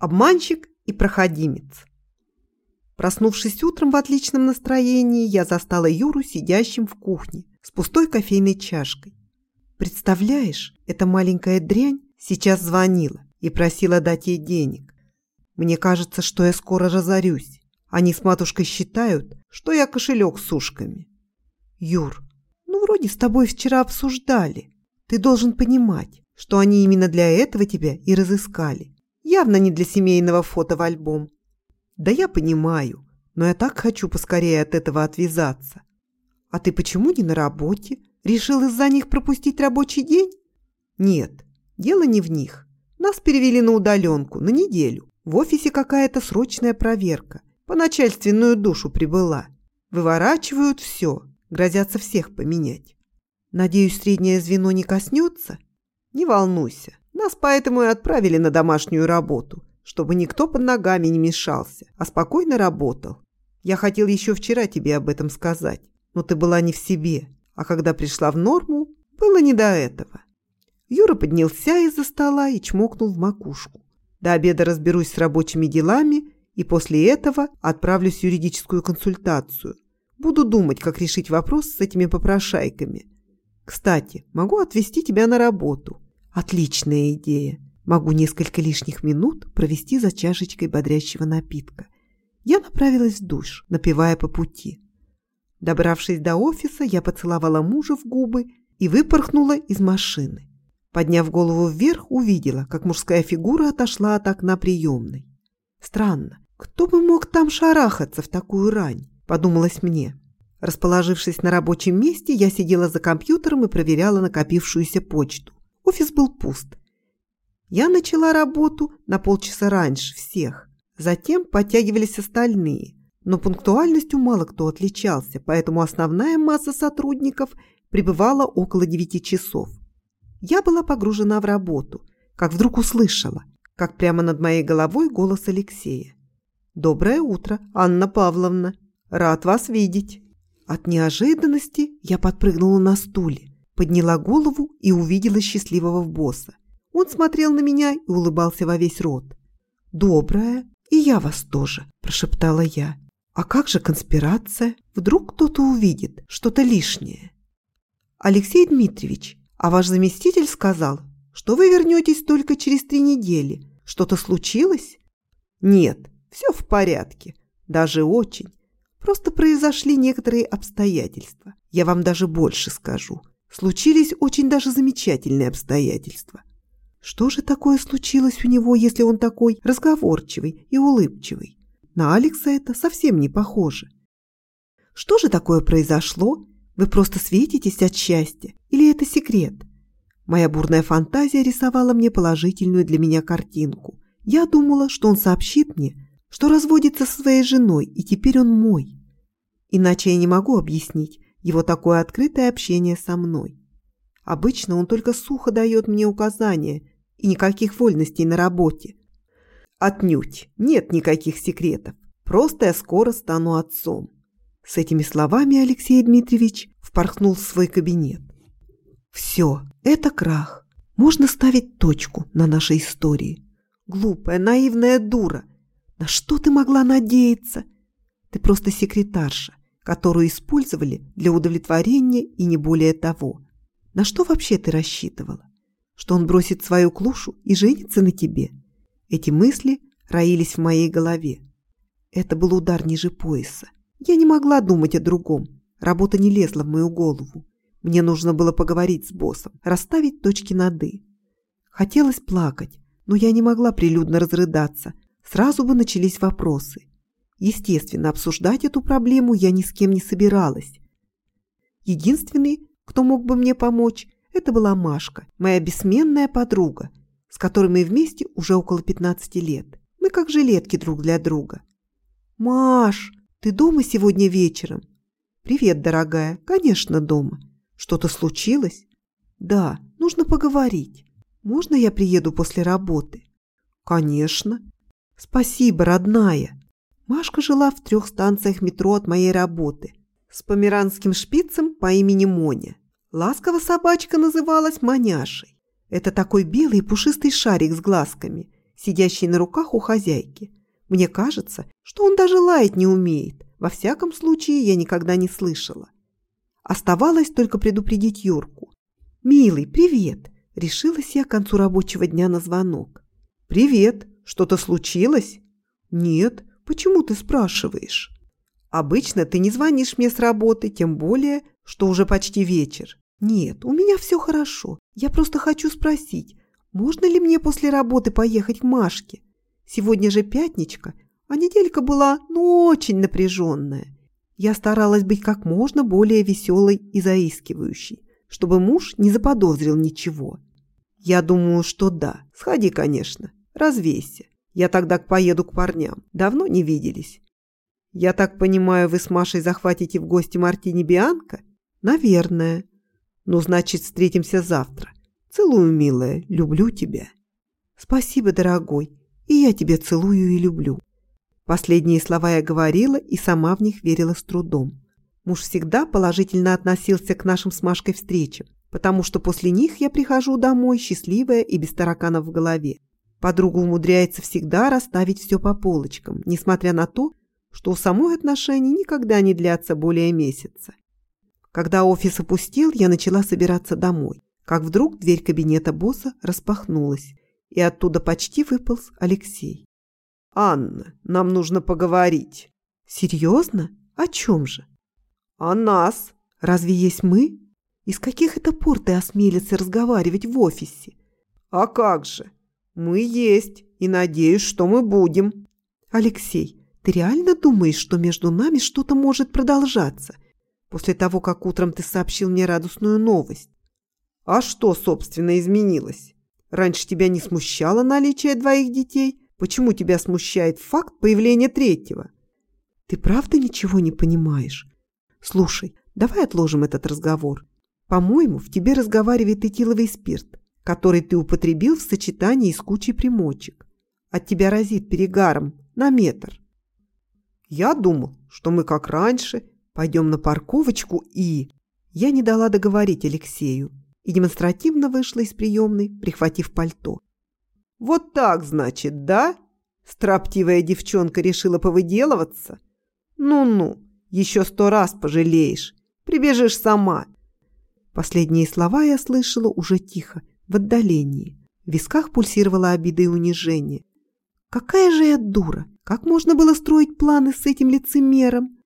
Обманщик и проходимец. Проснувшись утром в отличном настроении, я застала Юру сидящим в кухне с пустой кофейной чашкой. Представляешь, эта маленькая дрянь сейчас звонила и просила дать ей денег. Мне кажется, что я скоро разорюсь. Они с матушкой считают, что я кошелек с ушками. Юр, ну вроде с тобой вчера обсуждали. Ты должен понимать, что они именно для этого тебя и разыскали. Явно не для семейного фото в альбом. Да я понимаю, но я так хочу поскорее от этого отвязаться. А ты почему не на работе? Решил из-за них пропустить рабочий день? Нет, дело не в них. Нас перевели на удаленку, на неделю. В офисе какая-то срочная проверка. По начальственную душу прибыла. Выворачивают все, грозятся всех поменять. Надеюсь, среднее звено не коснется? Не волнуйся, нас поэтому и отправили на домашнюю работу чтобы никто под ногами не мешался, а спокойно работал. Я хотел еще вчера тебе об этом сказать, но ты была не в себе, а когда пришла в норму, было не до этого. Юра поднялся из-за стола и чмокнул в макушку. До обеда разберусь с рабочими делами и после этого отправлюсь в юридическую консультацию. Буду думать, как решить вопрос с этими попрошайками. Кстати, могу отвезти тебя на работу. Отличная идея. Могу несколько лишних минут провести за чашечкой бодрящего напитка. Я направилась в душ, напивая по пути. Добравшись до офиса, я поцеловала мужа в губы и выпорхнула из машины. Подняв голову вверх, увидела, как мужская фигура отошла от окна приемной. Странно, кто бы мог там шарахаться в такую рань, подумалось мне. Расположившись на рабочем месте, я сидела за компьютером и проверяла накопившуюся почту. Офис был пуст. Я начала работу на полчаса раньше всех. Затем подтягивались остальные. Но пунктуальностью мало кто отличался, поэтому основная масса сотрудников пребывала около девяти часов. Я была погружена в работу, как вдруг услышала, как прямо над моей головой голос Алексея. «Доброе утро, Анна Павловна. Рад вас видеть». От неожиданности я подпрыгнула на стуле, подняла голову и увидела счастливого босса. Он смотрел на меня и улыбался во весь рот. «Добрая, и я вас тоже», – прошептала я. «А как же конспирация? Вдруг кто-то увидит что-то лишнее?» «Алексей Дмитриевич, а ваш заместитель сказал, что вы вернетесь только через три недели. Что-то случилось?» «Нет, все в порядке. Даже очень. Просто произошли некоторые обстоятельства. Я вам даже больше скажу. Случились очень даже замечательные обстоятельства. Что же такое случилось у него, если он такой разговорчивый и улыбчивый? На Алекса это совсем не похоже. Что же такое произошло? Вы просто светитесь от счастья? Или это секрет? Моя бурная фантазия рисовала мне положительную для меня картинку. Я думала, что он сообщит мне, что разводится со своей женой, и теперь он мой. Иначе я не могу объяснить его такое открытое общение со мной. Обычно он только сухо дает мне указания и никаких вольностей на работе. Отнюдь нет никаких секретов. Просто я скоро стану отцом. С этими словами Алексей Дмитриевич впорхнул в свой кабинет. Все, это крах. Можно ставить точку на нашей истории. Глупая, наивная дура. На что ты могла надеяться? Ты просто секретарша, которую использовали для удовлетворения и не более того. На что вообще ты рассчитывала? что он бросит свою клушу и женится на тебе. Эти мысли роились в моей голове. Это был удар ниже пояса. Я не могла думать о другом. Работа не лезла в мою голову. Мне нужно было поговорить с боссом, расставить точки над «и». Хотелось плакать, но я не могла прилюдно разрыдаться. Сразу бы начались вопросы. Естественно, обсуждать эту проблему я ни с кем не собиралась. Единственный, кто мог бы мне помочь, это была Машка, моя бессменная подруга, с которой мы вместе уже около 15 лет. Мы как жилетки друг для друга. «Маш, ты дома сегодня вечером?» «Привет, дорогая. Конечно, дома. Что-то случилось?» «Да, нужно поговорить. Можно я приеду после работы?» «Конечно». «Спасибо, родная». Машка жила в трех станциях метро от моей работы с померанским шпицем по имени Моня. Ласково собачка называлась маняшей. Это такой белый пушистый шарик с глазками. сидящий на руках у хозяйки. Мне кажется, что он даже лаять не умеет. Во всяком случае, я никогда не слышала. Оставалось только предупредить Юрку. «Милый, привет!» Решилась я к концу рабочего дня на звонок. «Привет! Что-то случилось?» «Нет. Почему ты спрашиваешь?» «Обычно ты не звонишь мне с работы, тем более, что уже почти вечер». «Нет, у меня все хорошо. Я просто хочу спросить, можно ли мне после работы поехать к Машке? Сегодня же пятничка, а неделька была, ну, очень напряженная. Я старалась быть как можно более веселой и заискивающей, чтобы муж не заподозрил ничего. Я думаю, что да. Сходи, конечно. Развейся. Я тогда поеду к парням. Давно не виделись. Я так понимаю, вы с Машей захватите в гости Мартини Бианка? Наверное. Ну, значит, встретимся завтра. Целую, милая. Люблю тебя. Спасибо, дорогой. И я тебя целую и люблю. Последние слова я говорила и сама в них верила с трудом. Муж всегда положительно относился к нашим с Машкой встречам, потому что после них я прихожу домой счастливая и без тараканов в голове. Подруга умудряется всегда расставить все по полочкам, несмотря на то, что у самой отношений никогда не длятся более месяца. Когда офис опустил, я начала собираться домой, как вдруг дверь кабинета босса распахнулась, и оттуда почти выполз Алексей. «Анна, нам нужно поговорить». «Серьезно? О чем же?» «О нас». «Разве есть мы? Из каких это пор ты осмелился разговаривать в офисе?» «А как же? Мы есть, и надеюсь, что мы будем». «Алексей, ты реально думаешь, что между нами что-то может продолжаться? После того, как утром ты сообщил мне радостную новость?» «А что, собственно, изменилось? Раньше тебя не смущало наличие двоих детей?» Почему тебя смущает факт появления третьего? Ты правда ничего не понимаешь? Слушай, давай отложим этот разговор. По-моему, в тебе разговаривает этиловый спирт, который ты употребил в сочетании с кучей примочек. От тебя разит перегаром на метр. Я думал, что мы как раньше пойдем на парковочку и... Я не дала договорить Алексею и демонстративно вышла из приемной, прихватив пальто. «Вот так, значит, да?» Строптивая девчонка решила повыделываться. «Ну-ну, еще сто раз пожалеешь. Прибежишь сама». Последние слова я слышала уже тихо, в отдалении. В висках пульсировала обида и унижение. «Какая же я дура! Как можно было строить планы с этим лицемером?»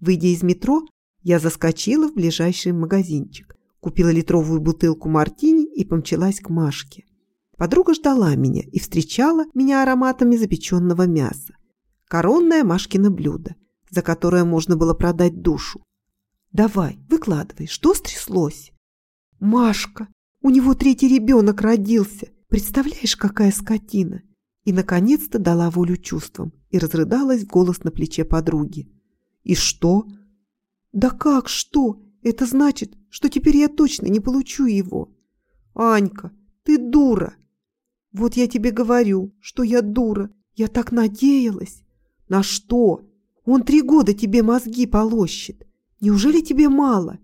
Выйдя из метро, я заскочила в ближайший магазинчик, купила литровую бутылку мартини и помчалась к Машке. Подруга ждала меня и встречала меня ароматами запеченного мяса. Коронное Машкино блюдо, за которое можно было продать душу. «Давай, выкладывай, что стряслось?» «Машка, у него третий ребенок родился. Представляешь, какая скотина!» И, наконец-то, дала волю чувствам и разрыдалась в голос на плече подруги. «И что?» «Да как что? Это значит, что теперь я точно не получу его!» «Анька, ты дура! Вот я тебе говорю, что я дура. Я так надеялась. На что? Он три года тебе мозги полощет. Неужели тебе мало?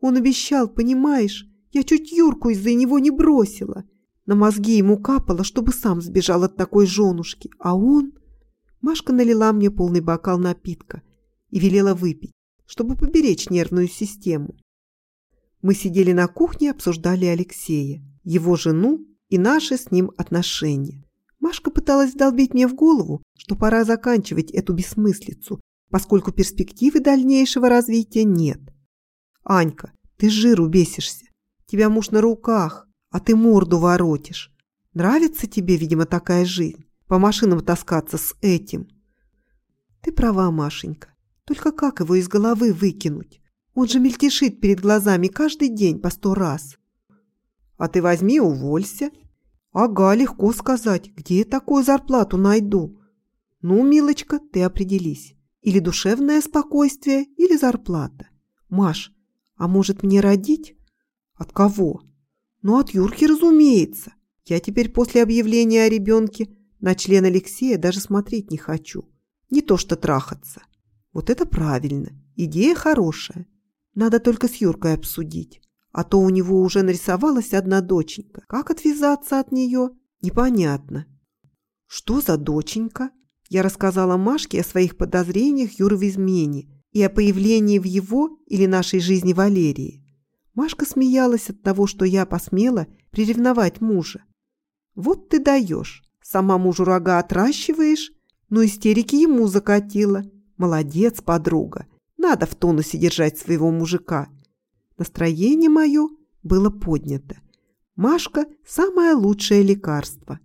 Он обещал, понимаешь? Я чуть Юрку из-за него не бросила. На мозги ему капало, чтобы сам сбежал от такой женушки. А он... Машка налила мне полный бокал напитка и велела выпить, чтобы поберечь нервную систему. Мы сидели на кухне и обсуждали Алексея, его жену и наши с ним отношения. Машка пыталась вдолбить мне в голову, что пора заканчивать эту бессмыслицу, поскольку перспективы дальнейшего развития нет. «Анька, ты жиру бесишься. Тебя муж на руках, а ты морду воротишь. Нравится тебе, видимо, такая жизнь? По машинам таскаться с этим?» «Ты права, Машенька. Только как его из головы выкинуть? Он же мельтешит перед глазами каждый день по сто раз. А ты возьми уволься. Ага, легко сказать, где я такую зарплату найду. Ну, милочка, ты определись. Или душевное спокойствие, или зарплата. Маш, а может мне родить? От кого? Ну, от Юрки, разумеется. Я теперь после объявления о ребенке на член Алексея даже смотреть не хочу. Не то что трахаться. Вот это правильно. Идея хорошая. Надо только с Юркой обсудить. А то у него уже нарисовалась одна доченька. Как отвязаться от нее, непонятно. Что за доченька? Я рассказала Машке о своих подозрениях Юры в измене и о появлении в его или нашей жизни Валерии. Машка смеялась от того, что я посмела приревновать мужа. «Вот ты даешь. Сама мужу рога отращиваешь, но истерики ему закатила. Молодец, подруга. Надо в тонусе держать своего мужика». Настроение мое было поднято. Машка – самое лучшее лекарство.